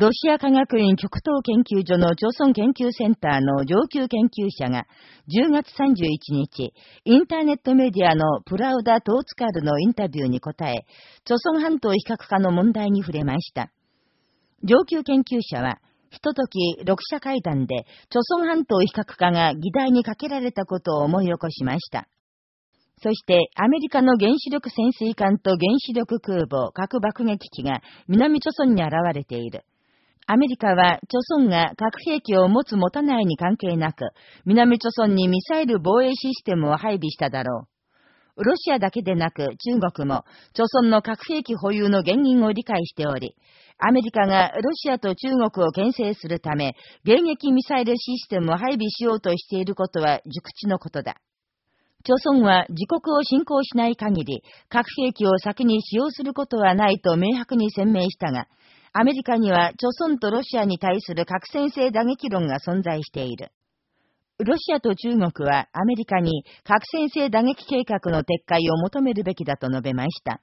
ロシア科学院極東研究所の朝鮮研究センターの上級研究者が10月31日、インターネットメディアのプラウダ・トーツカルのインタビューに答え、朝鮮半島比較化の問題に触れました。上級研究者は、ひととき、六者会談で、朝鮮半島比較化が議題にかけられたことを思い起こしました。そして、アメリカの原子力潜水艦と原子力空母、核爆撃機が南朝鮮に現れている。アメリカは、朝鮮が核兵器を持つ持たないに関係なく、南朝鮮にミサイル防衛システムを配備しただろう。ロシアだけでなく中国も、朝鮮の核兵器保有の原因を理解しており、アメリカがロシアと中国を牽制するため、迎撃ミサイルシステムを配備しようとしていることは熟知のことだ。朝鮮は自国を侵攻しない限り、核兵器を先に使用することはないと明白に鮮明したが、アメリカには、朝鮮とロシアに対する核戦性打撃論が存在している。ロシアと中国はアメリカに核戦性打撃計画の撤回を求めるべきだと述べました。